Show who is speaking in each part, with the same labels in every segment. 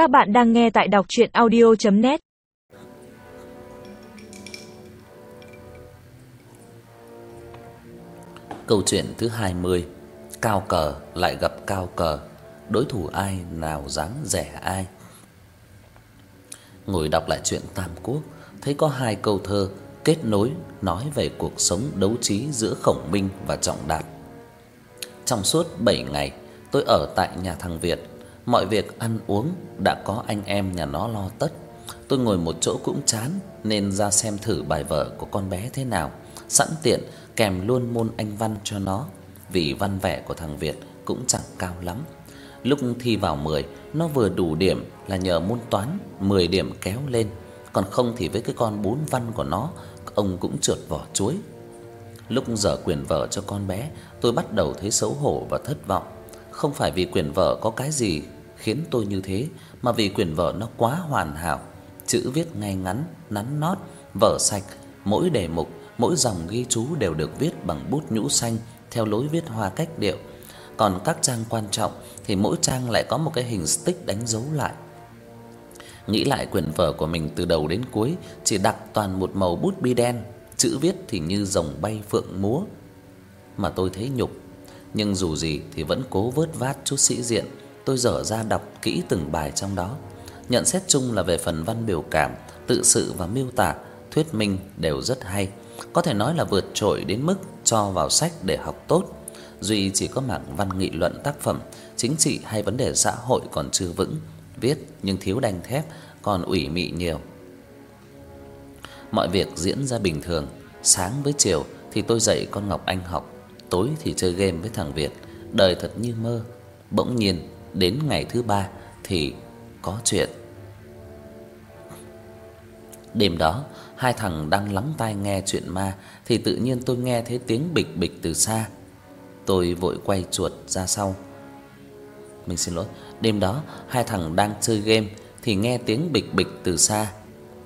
Speaker 1: Các bạn đang nghe tại đọc chuyện audio.net
Speaker 2: Câu chuyện thứ 20 Cao cờ lại gặp cao cờ, Đối thủ ai, nào dám rẻ ai? Ngồi đọc lại chuyện Tam Quốc, Thấy có hai câu thơ kết nối, nói về cuộc sống đấu trí giữa Khổng Minh và Trọng Đạt. Trong suốt 7 ngày, tôi ở tại nhà thằng Việt Mọi việc ăn uống đã có anh em nhà nó lo tất. Tôi ngồi một chỗ cũng chán nên ra xem thử bài vở của con bé thế nào, sẵn tiện kèm luôn môn Anh văn cho nó, vì văn vẻ của thằng Việt cũng chẳng cao lắm. Lúc thi vào 10, nó vừa đủ điểm là nhờ môn toán 10 điểm kéo lên, còn không thì với cái con bốn văn của nó, ông cũng trượt vỏ chuối. Lúc dở quyền vở cho con bé, tôi bắt đầu thấy xấu hổ và thất vọng. Không phải vì quyển vở có cái gì khiến tôi như thế, mà vì quyển vở nó quá hoàn hảo, chữ viết ngay ngắn, nắn nót, vở sạch, mỗi đề mục, mỗi dòng ghi chú đều được viết bằng bút nhũ xanh theo lối viết hoa cách điệu. Còn các trang quan trọng thì mỗi trang lại có một cái hình stick đánh dấu lại. Nghĩ lại quyển vở của mình từ đầu đến cuối chỉ đặt toàn một màu bút bi đen, chữ viết thì như rồng bay phượng múa. Mà tôi thấy nhục, nhưng dù gì thì vẫn cố vớt vát chút sĩ diện tôi dở ra đọc kỹ từng bài trong đó. Nhận xét chung là về phần văn biểu cảm, tự sự và miêu tả, thuyết minh đều rất hay, có thể nói là vượt trội đến mức cho vào sách để học tốt. Duy chỉ có mảng văn nghị luận tác phẩm, chính trị hay vấn đề xã hội còn chưa vững, viết nhưng thiếu đanh thép, còn ủy mị nhiều. Mọi việc diễn ra bình thường, sáng với chiều thì tôi dạy con Ngọc Anh học, tối thì chơi game với thằng Việt, đời thật như mơ. Bỗng nhiên đến ngày thứ ba thì có chuyện. Đêm đó, hai thằng đang lắng tai nghe chuyện ma thì tự nhiên tôi nghe thấy tiếng bịch bịch từ xa. Tôi vội quay chuột ra sau. Mình xin lỗi. Đêm đó, hai thằng đang chơi game thì nghe tiếng bịch bịch từ xa.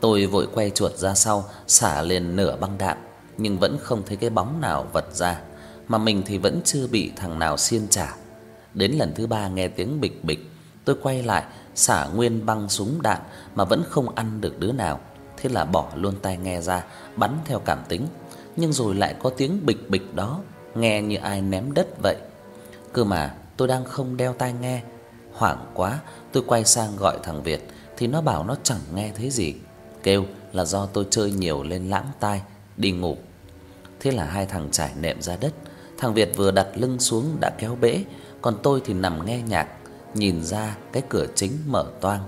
Speaker 2: Tôi vội quay chuột ra sau, xả lên nửa băng đạn nhưng vẫn không thấy cái bóng nào vật ra, mà mình thì vẫn chưa bị thằng nào xiên trả. Đến lần thứ ba nghe tiếng bịch bịch, tôi quay lại xả nguyên băng súng đạn mà vẫn không ăn được đứa nào. Thế là bỏ luôn tai nghe ra, bắn theo cảm tính, nhưng rồi lại có tiếng bịch bịch đó, nghe như ai ném đất vậy. Cơ mà tôi đang không đeo tai nghe, hoảng quá, tôi quay sang gọi thằng Việt thì nó bảo nó chẳng nghe thấy gì, kêu là do tôi chơi nhiều lên lãng tai, đi ngủ. Thế là hai thằng trải nệm ra đất, thằng Việt vừa đặt lưng xuống đã kéo bể, còn tôi thì nằm nghe nhạc, nhìn ra cái cửa chính mở toang.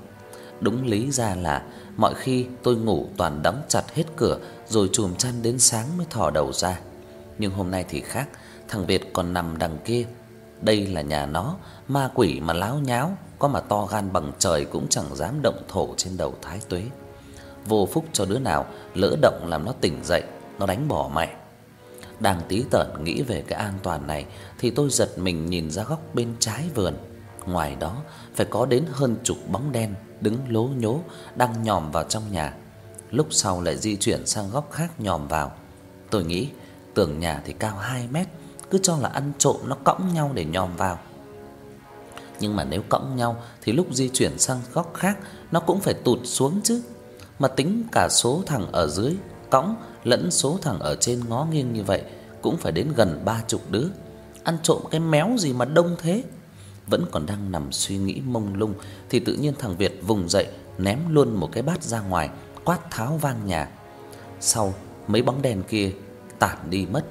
Speaker 2: Đúng lý ra là mọi khi tôi ngủ toàn đóng chặt hết cửa rồi chùm chăn đến sáng mới thò đầu ra. Nhưng hôm nay thì khác, thằng Việt còn nằm đằng kia. Đây là nhà nó, ma quỷ mà láo nháo, có mà to gan bằng trời cũng chẳng dám động thổ trên đầu thái tuế. Vô phúc cho đứa nào lỡ động làm nó tỉnh dậy, nó đánh bỏ mẹ. Đang tí tởn nghĩ về cái an toàn này thì tôi giật mình nhìn ra góc bên trái vườn. Ngoài đó phải có đến hơn chục bóng đen đứng lố nhố đang nhòm vào trong nhà. Lúc sau lại di chuyển sang góc khác nhòm vào. Tôi nghĩ tường nhà thì cao 2 mét, cứ cho là ăn trộm nó cõng nhau để nhòm vào. Nhưng mà nếu cõng nhau thì lúc di chuyển sang góc khác nó cũng phải tụt xuống chứ. Mà tính cả số thằng ở dưới cõng lẫn số thằng ở trên ngó nghiêng như vậy cũng phải đến gần ba chục đứa. Ăn trộm cái méo gì mà đông thế? Vẫn còn đang nằm suy nghĩ mông lung thì tự nhiên thằng Việt vùng dậy, ném luôn một cái bát ra ngoài, quát tháo vang nhà. Sau, mấy bóng đèn kia tản đi mất.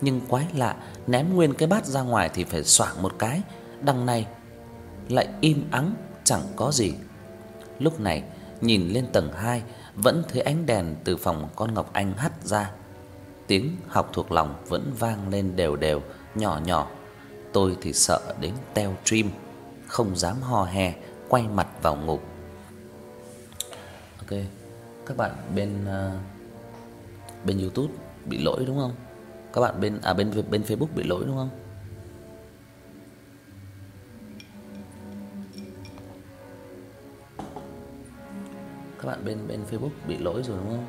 Speaker 2: Nhưng quái lạ, ném nguyên cái bát ra ngoài thì phải xoảng một cái, đằng này lại im ắng chẳng có gì. Lúc này, nhìn lên tầng 2 vẫn thấy ánh đèn từ phòng con Ngọc Anh hắt ra. Tiếng học thuộc lòng vẫn vang lên đều đều, nhỏ nhỏ. Tôi thì sợ đến teo trim, không dám ho he, quay mặt vào ngủ. Ok. Các bạn bên uh, bên YouTube bị lỗi đúng không? Các bạn bên à bên bên Facebook bị lỗi đúng không? các bạn bên bên Facebook bị lỗi rồi đúng không?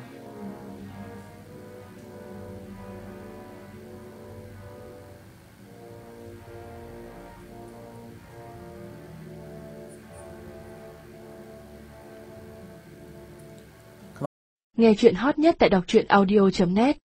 Speaker 3: Nghe chuyện hot nhất tại đọc truyện audio.net